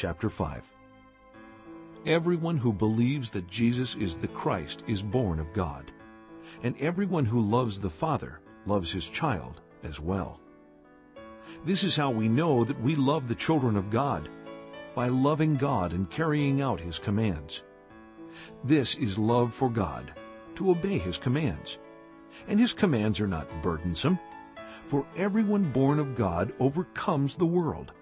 chapter 5. Everyone who believes that Jesus is the Christ is born of God, and everyone who loves the Father loves his child as well. This is how we know that we love the children of God, by loving God and carrying out his commands. This is love for God, to obey his commands. And his commands are not burdensome, for everyone born of God overcomes the world.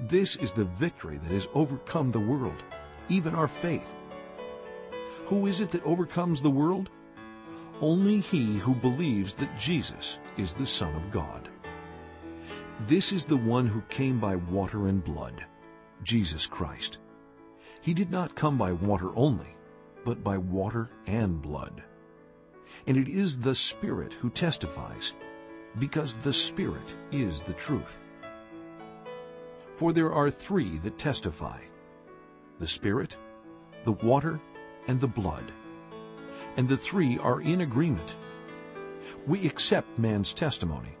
This is the victory that has overcome the world, even our faith. Who is it that overcomes the world? Only he who believes that Jesus is the Son of God. This is the one who came by water and blood, Jesus Christ. He did not come by water only, but by water and blood. And it is the Spirit who testifies, because the Spirit is the truth. For there are three that testify, the Spirit, the water, and the blood. And the three are in agreement. We accept man's testimony,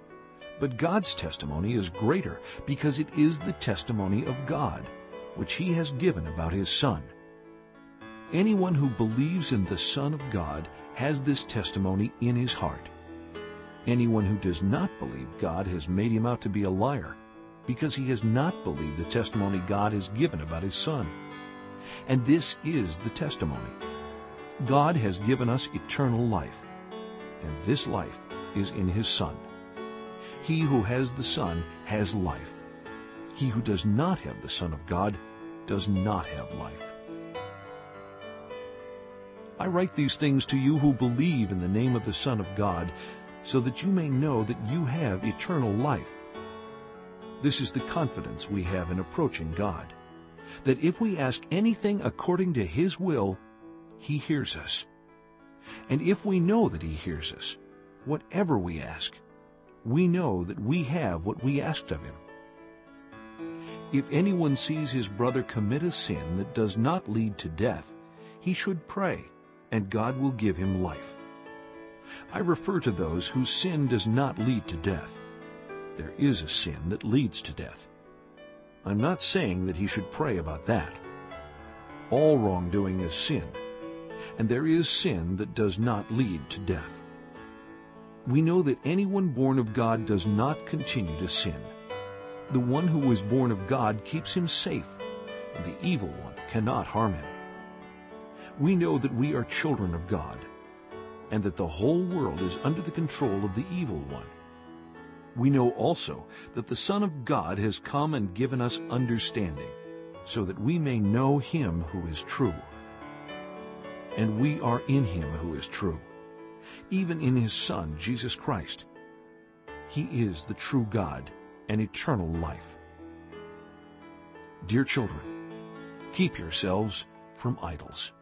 but God's testimony is greater because it is the testimony of God, which he has given about his Son. Anyone who believes in the Son of God has this testimony in his heart. Anyone who does not believe God has made him out to be a liar, because he has not believed the testimony God has given about his Son. And this is the testimony. God has given us eternal life, and this life is in his Son. He who has the Son has life. He who does not have the Son of God does not have life. I write these things to you who believe in the name of the Son of God, so that you may know that you have eternal life. This is the confidence we have in approaching God, that if we ask anything according to His will, He hears us. And if we know that He hears us, whatever we ask, we know that we have what we asked of Him. If anyone sees his brother commit a sin that does not lead to death, he should pray, and God will give him life. I refer to those whose sin does not lead to death. There is a sin that leads to death. I'm not saying that he should pray about that. All wrongdoing is sin, and there is sin that does not lead to death. We know that anyone born of God does not continue to sin. The one who was born of God keeps him safe, and the evil one cannot harm him. We know that we are children of God, and that the whole world is under the control of the evil one. We know also that the Son of God has come and given us understanding, so that we may know him who is true. And we are in him who is true, even in his Son, Jesus Christ. He is the true God and eternal life. Dear children, keep yourselves from idols.